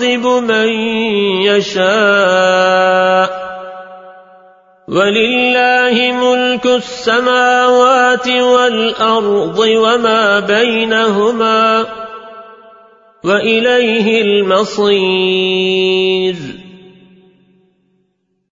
ويعذب من يشاء. ولله ملك السماوات والأرض وما بينهما وإليه المصير.